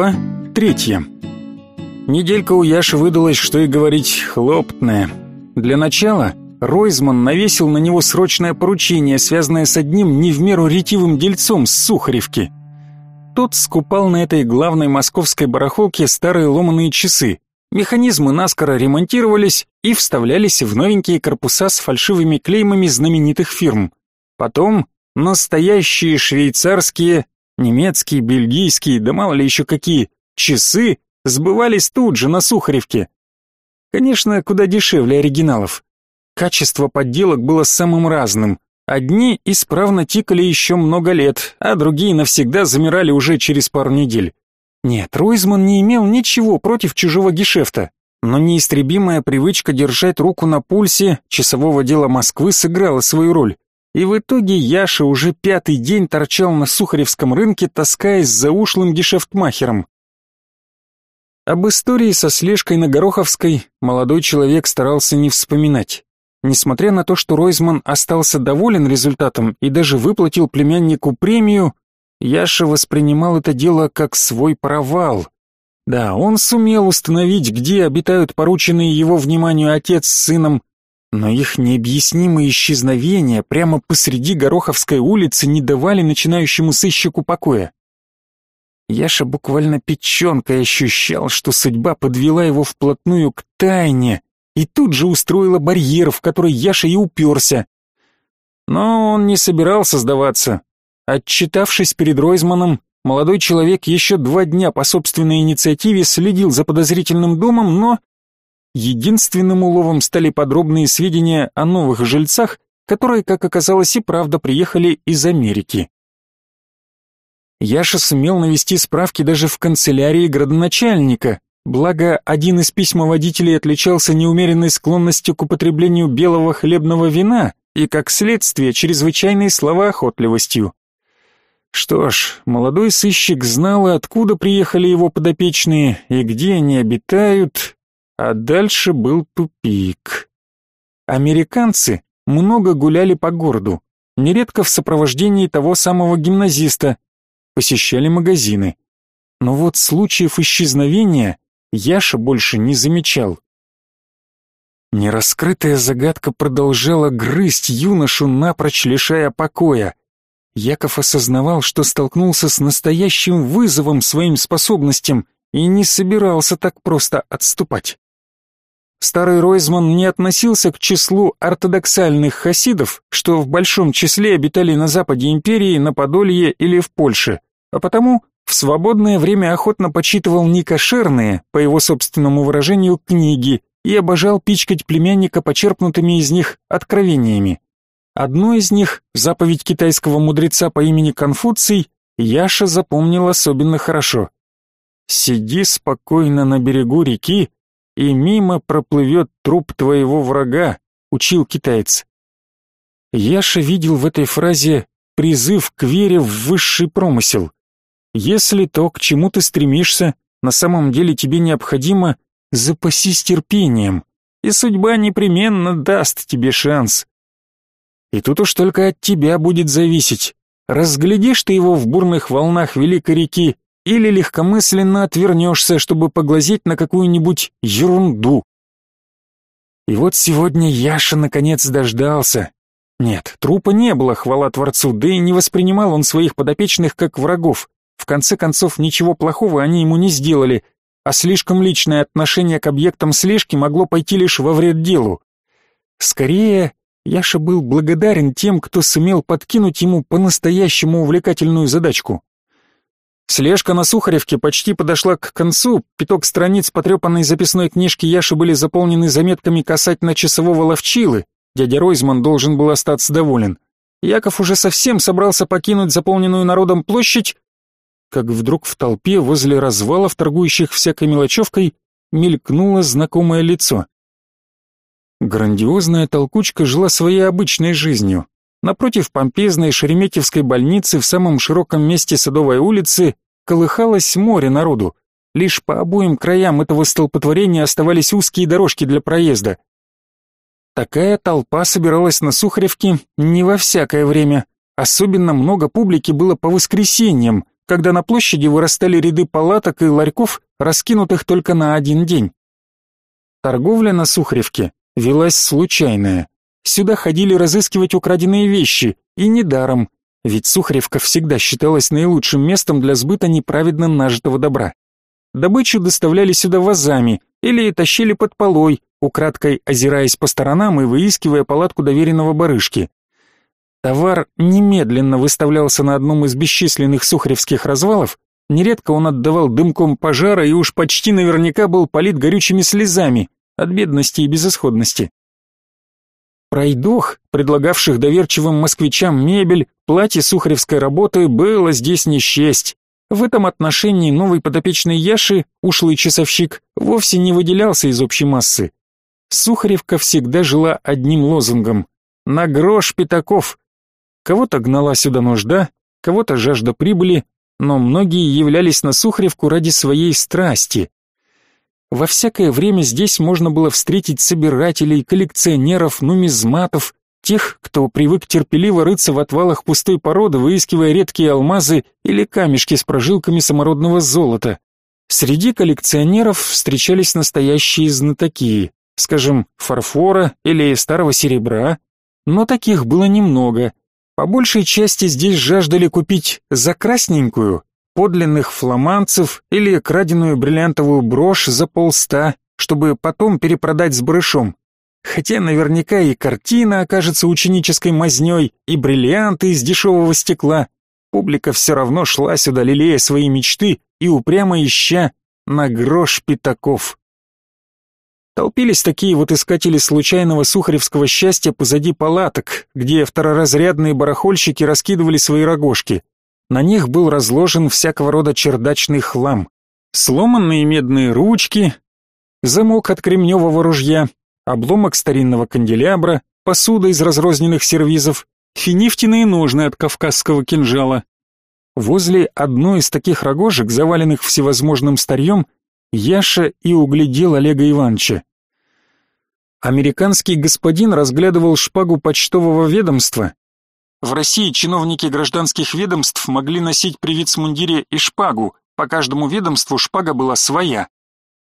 Глава третья. Неделька у Яши выдалась, что и говорить, хлопотная. Для начала Ройзман навесил на него срочное поручение, связанное с одним не в меру ретивым дельцом с Сухаревки. Тот скупал на этой главной московской барахолке старые ломаные часы. Механизмы наскоро ремонтировались и вставлялись в новенькие корпуса с фальшивыми клеймами знаменитых фирм. Потом настоящие швейцарские Немецкие, бельгийские, да мало ли еще какие, часы сбывались тут же, на Сухаревке. Конечно, куда дешевле оригиналов. Качество подделок было самым разным. Одни исправно тикали еще много лет, а другие навсегда замирали уже через пару недель. Нет, Ройзман не имел ничего против чужого гешефта, но неистребимая привычка держать руку на пульсе часового дела Москвы сыграла свою роль. И в итоге Яша уже пятый день торчал на Сухаревском рынке, таскаясь за ушлым гешефтмахером. Об истории со слежкой на Гороховской молодой человек старался не вспоминать. Несмотря на то, что Ройзман остался доволен результатом и даже выплатил племяннику премию, Яша воспринимал это дело как свой провал. Да, он сумел установить, где обитают порученные его вниманию отец с сыном, но их необъяснимые исчезновения прямо посреди Гороховской улицы не давали начинающему сыщику покоя. Яша буквально печенкой ощущал, что судьба подвела его вплотную к тайне и тут же устроила барьер, в который Яша и уперся. Но он не собирался сдаваться. Отчитавшись перед Ройзманом, молодой человек еще два дня по собственной инициативе следил за подозрительным домом, но Единственным уловом стали подробные сведения о новых жильцах, которые, как оказалось, и правда приехали из Америки. Яша сумел навести справки даже в канцелярии градоначальника, благо один из письмоводителей отличался неумеренной склонностью к употреблению белого хлебного вина и, как следствие, чрезвычайной словоохотливостью. Что ж, молодой сыщик знал, откуда приехали его подопечные и где они обитают, а дальше был тупик. Американцы много гуляли по городу, нередко в сопровождении того самого гимназиста, посещали магазины. Но вот случаев исчезновения Яша больше не замечал. Нераскрытая загадка продолжала грызть юношу, напрочь лишая покоя. Яков осознавал, что столкнулся с настоящим вызовом своим способностям и не собирался так просто отступать. Старый Ройзман не относился к числу ортодоксальных хасидов, что в большом числе обитали на западе империи, на Подолье или в Польше, а потому в свободное время охотно почитывал некошерные, по его собственному выражению, книги и обожал пичкать племянника почерпнутыми из них откровениями. Одно из них, заповедь китайского мудреца по имени Конфуций, Яша запомнил особенно хорошо. «Сиди спокойно на берегу реки, и мимо проплывет труп твоего врага», — учил китаец. Яша видел в этой фразе призыв к вере в высший промысел. Если то, к чему ты стремишься, на самом деле тебе необходимо, запасись терпением, и судьба непременно даст тебе шанс. И тут уж только от тебя будет зависеть, разглядишь ты его в бурных волнах великой реки или легкомысленно отвернешься, чтобы поглазеть на какую-нибудь ерунду. И вот сегодня Яша наконец дождался. Нет, трупа не было, хвала Творцу, да и не воспринимал он своих подопечных как врагов. В конце концов, ничего плохого они ему не сделали, а слишком личное отношение к объектам слежки могло пойти лишь во вред делу. Скорее, Яша был благодарен тем, кто сумел подкинуть ему по-настоящему увлекательную задачку. Слежка на Сухаревке почти подошла к концу, пяток страниц потрепанной записной книжки Яши были заполнены заметками касательно часового ловчилы. Дядя Ройзман должен был остаться доволен. Яков уже совсем собрался покинуть заполненную народом площадь, как вдруг в толпе возле развалов, торгующих всякой мелочевкой, мелькнуло знакомое лицо. Грандиозная толкучка жила своей обычной жизнью. Напротив помпезной Шереметьевской больницы в самом широком месте Садовой улицы колыхалось море народу. Лишь по обоим краям этого столпотворения оставались узкие дорожки для проезда. Такая толпа собиралась на Сухаревке не во всякое время. Особенно много публики было по воскресеньям, когда на площади вырастали ряды палаток и ларьков, раскинутых только на один день. Торговля на Сухаревке велась случайная. Сюда ходили разыскивать украденные вещи, и недаром, ведь Сухаревка всегда считалась наилучшим местом для сбыта неправедно нажитого добра. Добычу доставляли сюда вазами или тащили под полой, украдкой озираясь по сторонам и выискивая палатку доверенного барышки. Товар немедленно выставлялся на одном из бесчисленных сухаревских развалов, нередко он отдавал дымком пожара и уж почти наверняка был полит горючими слезами от бедности и безысходности. Пройдох, предлагавших доверчивым москвичам мебель, платье сухаревской работы, было здесь не счесть. В этом отношении новый подопечный Яши, ушлый часовщик, вовсе не выделялся из общей массы. Сухаревка всегда жила одним лозунгом «На грош пятаков». Кого-то гнала сюда нужда, кого-то жажда прибыли, но многие являлись на Сухаревку ради своей страсти. Во всякое время здесь можно было встретить собирателей, коллекционеров, нумизматов, тех, кто привык терпеливо рыться в отвалах пустой породы, выискивая редкие алмазы или камешки с прожилками самородного золота. Среди коллекционеров встречались настоящие знатоки, скажем, фарфора или старого серебра, но таких было немного. По большей части здесь жаждали купить за красненькую, подлинных фламандцев или краденую бриллиантовую брошь за полста, чтобы потом перепродать с барышом. Хотя наверняка и картина окажется ученической мазнёй, и бриллианты из дешевого стекла. Публика все равно шла сюда, лелея свои мечты и упрямо ища на грош пятаков. Толпились такие вот искатели случайного сухаревского счастья позади палаток, где второразрядные барахольщики раскидывали свои рогожки. На них был разложен всякого рода чердачный хлам. Сломанные медные ручки, замок от кремневого ружья, обломок старинного канделябра, посуда из разрозненных сервизов, финифтиные ножны от кавказского кинжала. Возле одной из таких рогожек, заваленных всевозможным старьем, Яша и углядел Олега Ивановича. Американский господин разглядывал шпагу почтового ведомства в России чиновники гражданских ведомств могли носить при вицмундире и шпагу, по каждому ведомству шпага была своя.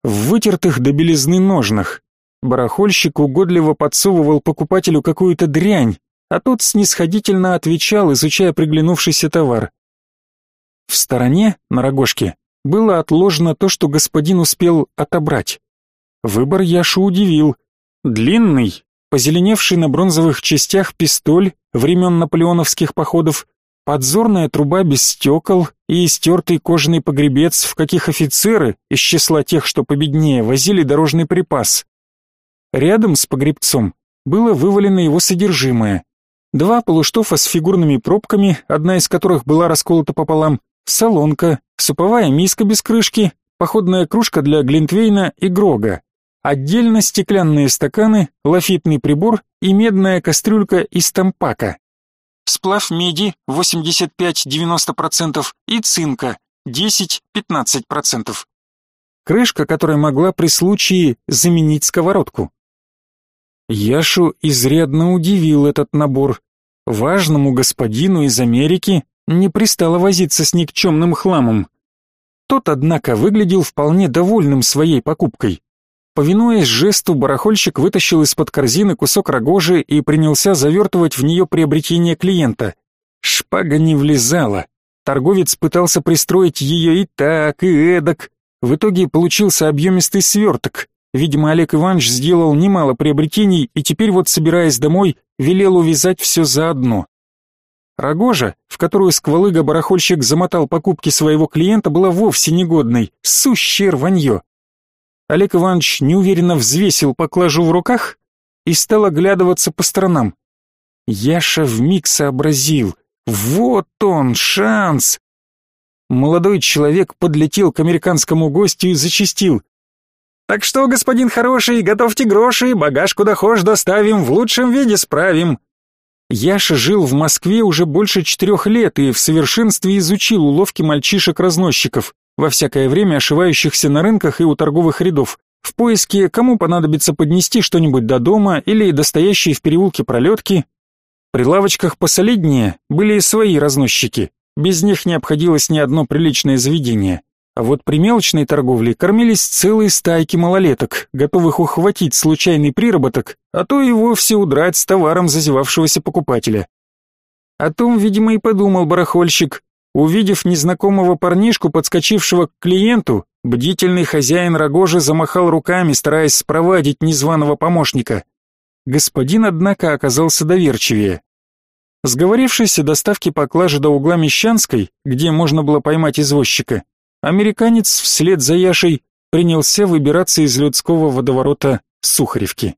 В вытертых до белизны ножнах. Барахольщик угодливо подсовывал покупателю какую-то дрянь, а тот снисходительно отвечал, изучая приглянувшийся товар. В стороне, на рогожке, было отложено то, что господин успел отобрать. Выбор Яшу удивил. Длинный, позеленевший на бронзовых частях пистоль времен наполеоновских походов, подзорная труба без стекол и истертый кожаный погребец, в каких офицеры, из числа тех, что победнее, возили дорожный припас. Рядом с погребцом было вывалено его содержимое. Два полуштофа с фигурными пробками, одна из которых была расколота пополам, солонка, суповая миска без крышки, походная кружка для глинтвейна и грога. Отдельно стеклянные стаканы, лафитный прибор и медная кастрюлька из тампака. Сплав меди 85-90% и цинка 10-15%. Крышка, которая могла при случае заменить сковородку. Яшу изрядно удивил этот набор. Важному господину из Америки не пристало возиться с никчемным хламом. Тот, однако, выглядел вполне довольным своей покупкой. Повинуясь жесту, барахольщик вытащил из-под корзины кусок рогожи и принялся завертывать в нее приобретение клиента. Шпага не влезала. Торговец пытался пристроить ее и так, и эдак. В итоге получился объемистый сверток. Видимо, Олег Иванович сделал немало приобретений и теперь вот, собираясь домой, велел увязать все заодно. Рогожа, в которую сквалыга-барахольщик замотал покупки своего клиента, была вовсе негодной, сущее рванье. Олег Иванович неуверенно взвесил поклажу в руках и стал оглядываться по сторонам. Яша вмиг сообразил. Вот он, шанс! Молодой человек подлетел к американскому гостю и зачастил. «Так что, господин хороший, готовьте гроши, багаж куда хошь доставим, в лучшем виде справим». Яша жил в Москве уже больше четырех лет и в совершенстве изучил уловки мальчишек-разносчиков во всякое время ошивающихся на рынках и у торговых рядов, в поиске, кому понадобится поднести что-нибудь до дома или достоящие в переулке пролетки. При лавочках посолиднее были и свои разносчики, Без них не обходилось ни одно приличное заведение. А вот при мелочной торговле кормились целые стайки малолеток, готовых ухватить случайный приработок, а то и вовсе удрать с товаром зазевавшегося покупателя. О том, видимо, и подумал барахольщик. Увидев незнакомого парнишку, подскочившего к клиенту, бдительный хозяин рогожи замахал руками, стараясь спровадить незваного помощника. Господин, однако, оказался доверчивее. Сговорившись о доставке поклажи до угла Мещанской, где можно было поймать извозчика, Американец вслед за Яшей принялся выбираться из людского водоворота Сухаревки.